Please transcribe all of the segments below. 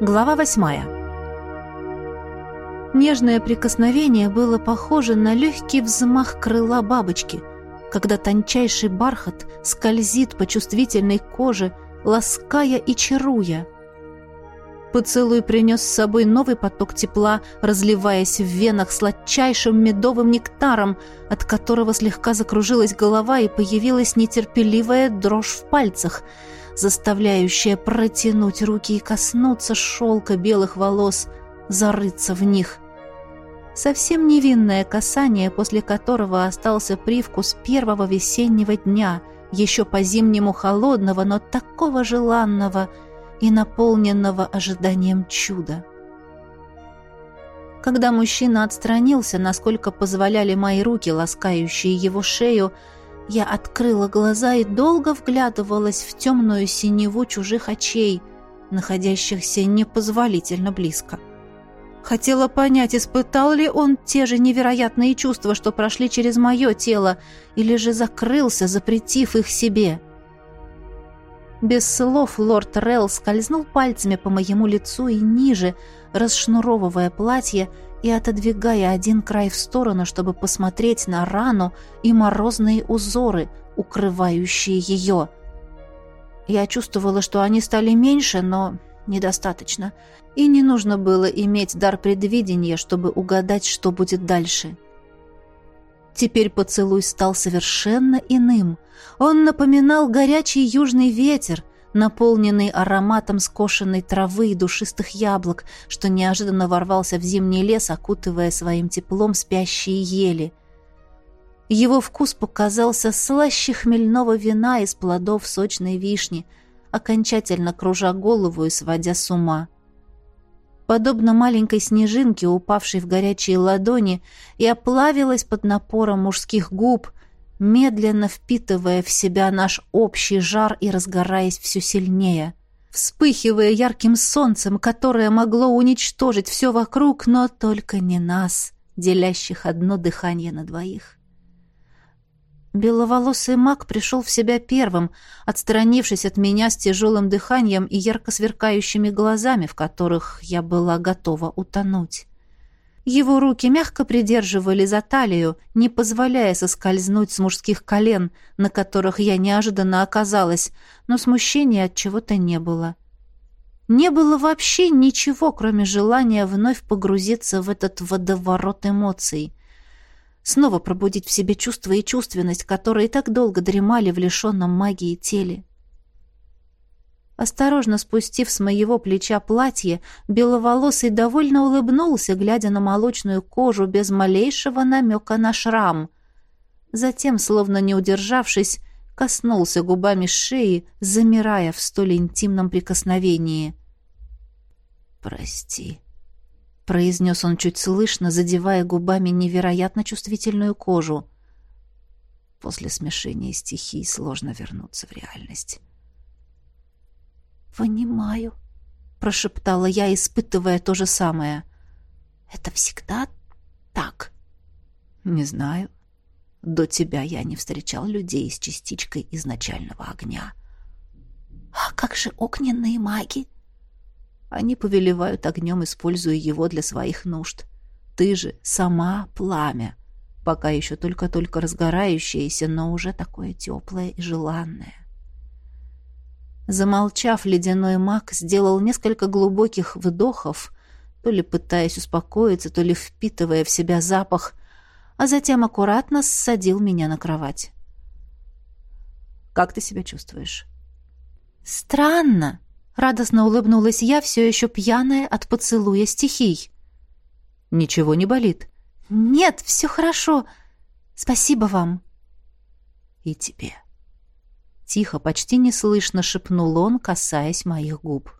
Глава восьмая. Нежное прикосновение было похоже на легкий взмах крыла бабочки, когда тончайший бархат скользит по чувствительной коже, лаская и чаруя. Поцелуй принес с собой новый поток тепла, разливаясь в венах сладчайшим медовым нектаром, от которого слегка закружилась голова и появилась нетерпеливая дрожь в пальцах, заставляющая протянуть руки и коснуться шелка белых волос, зарыться в них. Совсем невинное касание, после которого остался привкус первого весеннего дня, еще по-зимнему холодного, но такого желанного – и наполненного ожиданием чуда. Когда мужчина отстранился, насколько позволяли мои руки, ласкающие его шею, я открыла глаза и долго вглядывалась в темную синеву чужих очей, находящихся непозволительно близко. Хотела понять, испытал ли он те же невероятные чувства, что прошли через мое тело, или же закрылся, запретив их себе. — без слов лорд Релл скользнул пальцами по моему лицу и ниже, расшнуровывая платье и отодвигая один край в сторону, чтобы посмотреть на рану и морозные узоры, укрывающие ее. Я чувствовала, что они стали меньше, но недостаточно, и не нужно было иметь дар предвидения, чтобы угадать, что будет дальше. Теперь поцелуй стал совершенно иным — он напоминал горячий южный ветер, наполненный ароматом скошенной травы и душистых яблок, что неожиданно ворвался в зимний лес, окутывая своим теплом спящие ели. Его вкус показался слаще хмельного вина из плодов сочной вишни, окончательно кружа голову и сводя с ума. Подобно маленькой снежинке, упавшей в горячие ладони, и оплавилась под напором мужских губ, медленно впитывая в себя наш общий жар и разгораясь все сильнее, вспыхивая ярким солнцем, которое могло уничтожить все вокруг, но только не нас, делящих одно дыхание на двоих. Беловолосый маг пришел в себя первым, отстранившись от меня с тяжелым дыханием и ярко сверкающими глазами, в которых я была готова утонуть. Его руки мягко придерживали за талию, не позволяя соскользнуть с мужских колен, на которых я неожиданно оказалась, но смущения от чего-то не было. Не было вообще ничего, кроме желания вновь погрузиться в этот водоворот эмоций. Снова пробудить в себе чувства и чувственность, которые так долго дремали в лишенном магии теле. Осторожно спустив с моего плеча платье, беловолосый довольно улыбнулся, глядя на молочную кожу без малейшего намека на шрам. Затем, словно не удержавшись, коснулся губами шеи, замирая в столь интимном прикосновении. «Прости», — произнес он чуть слышно, задевая губами невероятно чувствительную кожу. После смешения стихий сложно вернуться в реальность. «Понимаю», — прошептала я, испытывая то же самое. «Это всегда так?» «Не знаю. До тебя я не встречал людей с частичкой изначального огня». «А как же огненные маги?» Они повелевают огнем, используя его для своих нужд. Ты же сама пламя, пока еще только-только разгорающееся, но уже такое теплое и желанное. Замолчав, ледяной маг сделал несколько глубоких вдохов, то ли пытаясь успокоиться, то ли впитывая в себя запах, а затем аккуратно ссадил меня на кровать. «Как ты себя чувствуешь?» «Странно!» — радостно улыбнулась я, все еще пьяная от поцелуя стихий. «Ничего не болит?» «Нет, все хорошо. Спасибо вам». «И тебе». Тихо, почти неслышно шепнул он, касаясь моих губ.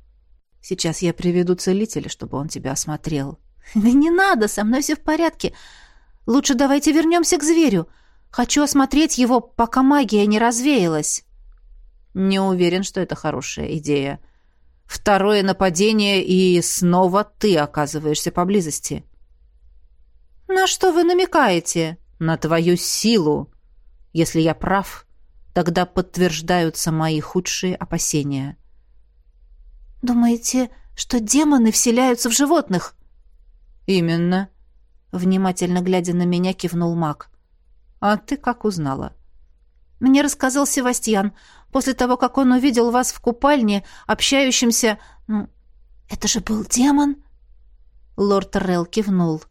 «Сейчас я приведу целителя, чтобы он тебя осмотрел». «Да не надо, со мной все в порядке. Лучше давайте вернемся к зверю. Хочу осмотреть его, пока магия не развеялась». «Не уверен, что это хорошая идея. Второе нападение, и снова ты оказываешься поблизости». «На что вы намекаете?» «На твою силу. Если я прав, Тогда подтверждаются мои худшие опасения. «Думаете, что демоны вселяются в животных. Именно. Внимательно глядя на меня, кивнул маг. А ты как узнала? Мне рассказал Севастьян. После того, как он увидел вас в купальне, общающимся... Ну, это же был демон? Лорд Релл кивнул.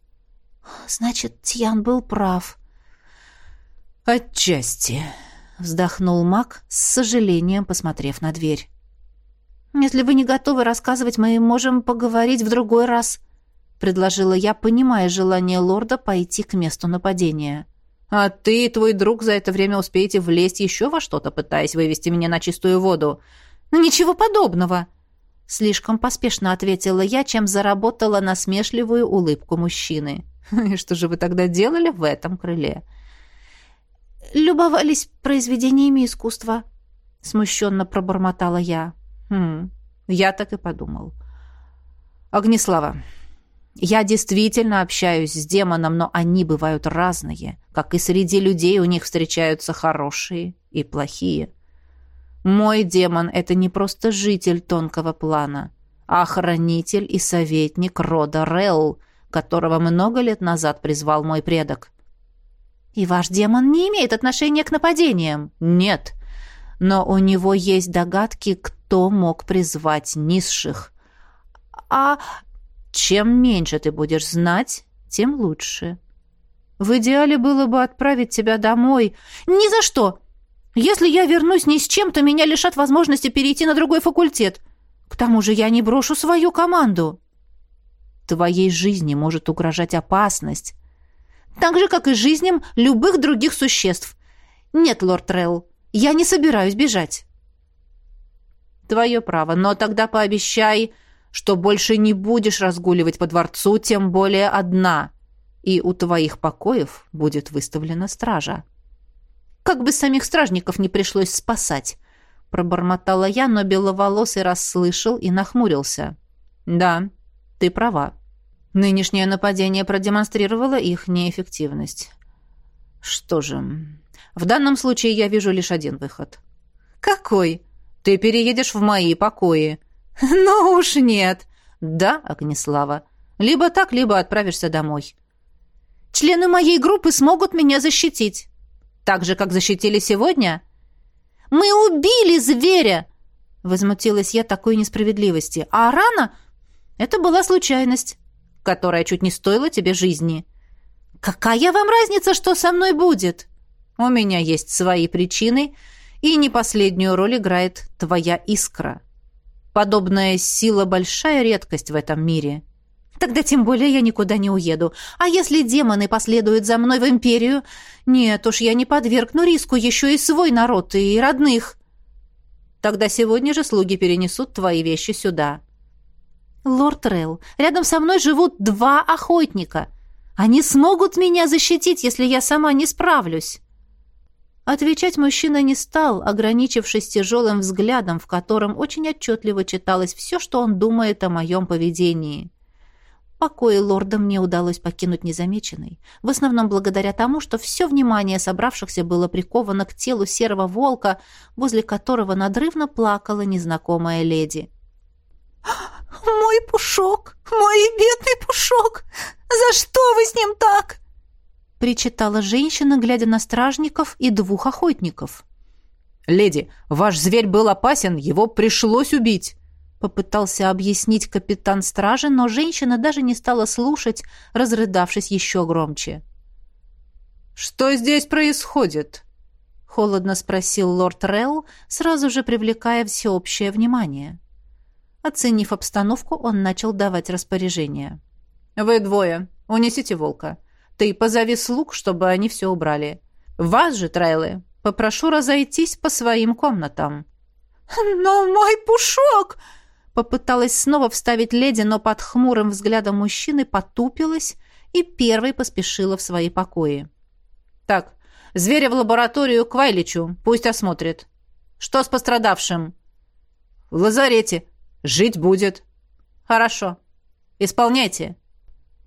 Значит, Тьян был прав. Отчасти, вздохнул маг, с сожалением посмотрев на дверь. Если вы не готовы рассказывать, мы можем поговорить в другой раз, предложила я, понимая желание лорда пойти к месту нападения. А ты и твой друг за это время успеете влезть еще во что-то, пытаясь вывести меня на чистую воду. Ну ничего подобного, слишком поспешно ответила я, чем заработала насмешливую улыбку мужчины. И что же вы тогда делали в этом крыле? Любовались произведениями искусства, смущенно пробормотала я. Хм, я так и подумал. Огнеслава, я действительно общаюсь с демоном, но они бывают разные. Как и среди людей у них встречаются хорошие и плохие. Мой демон — это не просто житель тонкого плана, а хранитель и советник рода Релл, которого много лет назад призвал мой предок. «И ваш демон не имеет отношения к нападениям?» «Нет, но у него есть догадки, кто мог призвать низших. А чем меньше ты будешь знать, тем лучше. В идеале было бы отправить тебя домой. Ни за что! Если я вернусь ни с чем, то меня лишат возможности перейти на другой факультет. К тому же я не брошу свою команду. Твоей жизни может угрожать опасность. Так же, как и жизням любых других существ. Нет, лорд Трелл, я не собираюсь бежать. Твое право, но тогда пообещай, что больше не будешь разгуливать по дворцу, тем более одна, и у твоих покоев будет выставлена стража. Как бы самих стражников не пришлось спасать, пробормотала я, но беловолосый расслышал и нахмурился. Да, ты права. Нынешнее нападение продемонстрировало их неэффективность. Что же, в данном случае я вижу лишь один выход. Какой? Ты переедешь в мои покои. Ну уж нет. Да, Огнеслава. Либо так, либо отправишься домой. Члены моей группы смогут меня защитить. Так же, как защитили сегодня? Мы убили зверя! Возмутилась я такой несправедливости. А рана? Это была случайность, которая чуть не стоила тебе жизни. Какая вам разница, что со мной будет? У меня есть свои причины, и не последнюю роль играет твоя искра. Подобная сила – большая редкость в этом мире. Тогда тем более я никуда не уеду. А если демоны последуют за мной в империю? Нет уж, я не подвергну риску еще и свой народ, и родных. Тогда сегодня же слуги перенесут твои вещи сюда. Лорд Релл, рядом со мной живут два охотника. Они смогут меня защитить, если я сама не справлюсь. Отвечать мужчина не стал, ограничившись тяжелым взглядом, в котором очень отчетливо читалось все, что он думает о моем поведении. Покои лорда мне удалось покинуть незамеченной, в основном благодаря тому, что все внимание собравшихся было приковано к телу серого волка, возле которого надрывно плакала незнакомая леди. «Мой пушок! Мой бедный пушок! За что вы с ним так?» Причитала женщина, глядя на стражников и двух охотников. «Леди, ваш зверь был опасен, его пришлось убить!» Попытался объяснить капитан стражи, но женщина даже не стала слушать, разрыдавшись еще громче. «Что здесь происходит?» — холодно спросил лорд Релл, сразу же привлекая всеобщее внимание. Оценив обстановку, он начал давать распоряжение. «Вы двое. Унесите волка. Ты позови слуг, чтобы они все убрали. Вас же, Трайлы, попрошу разойтись по своим комнатам». «Но мой пушок!» Попыталась снова вставить леди, но под хмурым взглядом мужчины потупилась и первой поспешила в свои покои. «Так, зверя в лабораторию к Вайличу, пусть осмотрит. Что с пострадавшим?» «В лазарете. Жить будет». «Хорошо. Исполняйте».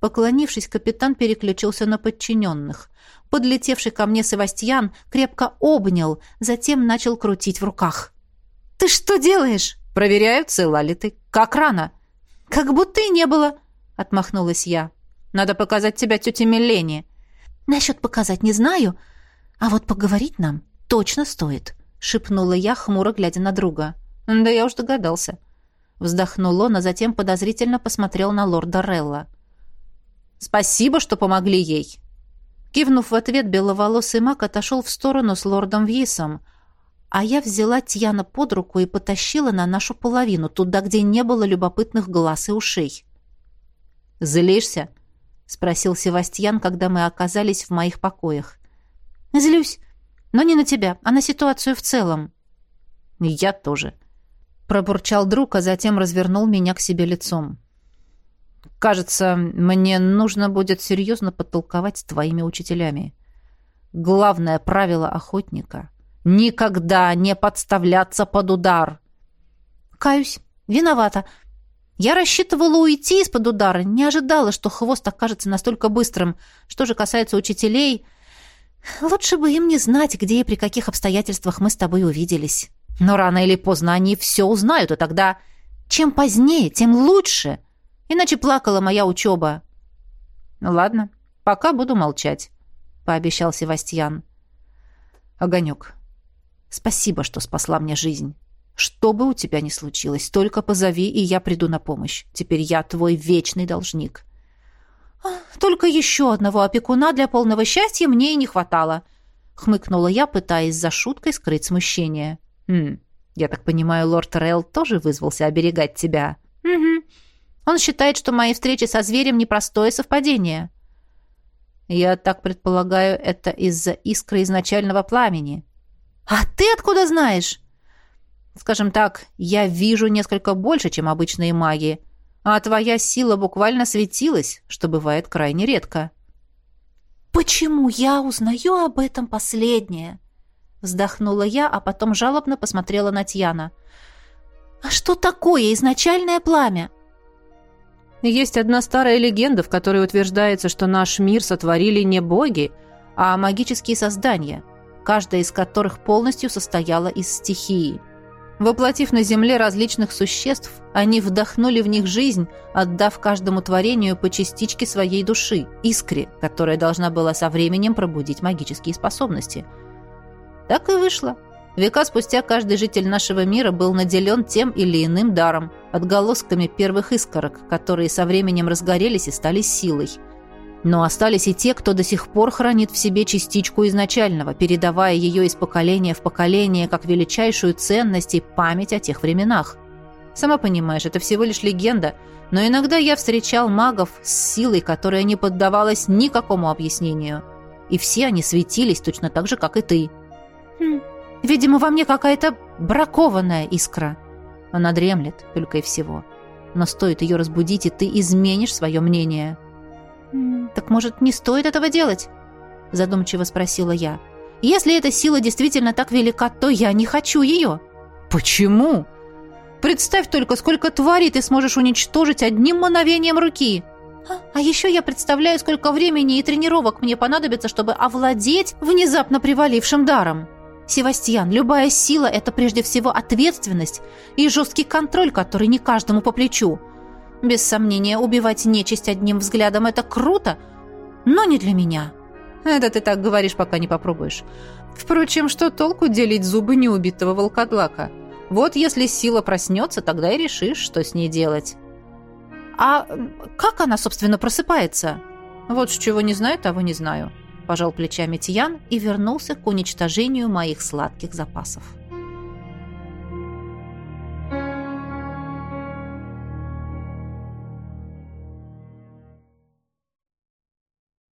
Поклонившись, капитан переключился на подчиненных. Подлетевший ко мне Севастьян крепко обнял, затем начал крутить в руках. «Ты что делаешь?» «Проверяю, цела ли ты. Как рано?» «Как будто и не было», — отмахнулась я. «Надо показать тебя тете Милене». «Насчет показать не знаю, а вот поговорить нам точно стоит», — шепнула я, хмуро глядя на друга. «Да я уж догадался». Вздохнул он, а затем подозрительно посмотрел на лорда Релла. «Спасибо, что помогли ей». Кивнув в ответ, беловолосый маг отошел в сторону с лордом Висом, а я взяла Тьяна под руку и потащила на нашу половину, туда, где не было любопытных глаз и ушей. «Злишься?» — спросил Севастьян, когда мы оказались в моих покоях. «Злюсь, но не на тебя, а на ситуацию в целом». «Я тоже», — пробурчал друг, а затем развернул меня к себе лицом. «Кажется, мне нужно будет серьезно подтолковать с твоими учителями. Главное правило охотника Никогда не подставляться под удар. Каюсь, виновата. Я рассчитывала уйти из-под удара, не ожидала, что хвост окажется настолько быстрым. Что же касается учителей, лучше бы им не знать, где и при каких обстоятельствах мы с тобой увиделись. Но рано или поздно они все узнают, и тогда чем позднее, тем лучше. Иначе плакала моя учеба. Ну ладно, пока буду молчать, пообещал Севастьян. Огонек, Спасибо, что спасла мне жизнь. Что бы у тебя ни случилось, только позови, и я приду на помощь. Теперь я твой вечный должник. А, только еще одного опекуна для полного счастья мне и не хватало, хмыкнула я, пытаясь за шуткой скрыть смущение. Хм. Я так понимаю, лорд Релл тоже вызвался оберегать тебя. Угу. Он считает, что мои встречи со зверем непростое совпадение. Я так предполагаю, это из-за искры изначального пламени. «А ты откуда знаешь?» «Скажем так, я вижу несколько больше, чем обычные маги, а твоя сила буквально светилась, что бывает крайне редко». «Почему я узнаю об этом последнее?» Вздохнула я, а потом жалобно посмотрела на Тьяна. «А что такое изначальное пламя?» Есть одна старая легенда, в которой утверждается, что наш мир сотворили не боги, а магические создания – каждая из которых полностью состояла из стихии. Воплотив на земле различных существ, они вдохнули в них жизнь, отдав каждому творению по частичке своей души, искре, которая должна была со временем пробудить магические способности. Так и вышло. Века спустя каждый житель нашего мира был наделен тем или иным даром, отголосками первых искорок, которые со временем разгорелись и стали силой – но остались и те, кто до сих пор хранит в себе частичку изначального, передавая ее из поколения в поколение как величайшую ценность и память о тех временах. Сама понимаешь, это всего лишь легенда, но иногда я встречал магов с силой, которая не поддавалась никакому объяснению. И все они светились точно так же, как и ты. Хм, видимо, во мне какая-то бракованная искра. Она дремлет, только и всего. Но стоит ее разбудить, и ты изменишь свое мнение. «Так, может, не стоит этого делать?» Задумчиво спросила я. «Если эта сила действительно так велика, то я не хочу ее». «Почему?» «Представь только, сколько тварей ты сможешь уничтожить одним мановением руки!» а, а еще я представляю, сколько времени и тренировок мне понадобится, чтобы овладеть внезапно привалившим даром. Севастьян, любая сила — это прежде всего ответственность и жесткий контроль, который не каждому по плечу. Без сомнения, убивать нечисть одним взглядом — это круто, но не для меня. Это ты так говоришь, пока не попробуешь. Впрочем, что толку делить зубы неубитого волкодлака? Вот если сила проснется, тогда и решишь, что с ней делать. А как она, собственно, просыпается? Вот с чего не знаю, того не знаю. Пожал плечами Тиян и вернулся к уничтожению моих сладких запасов.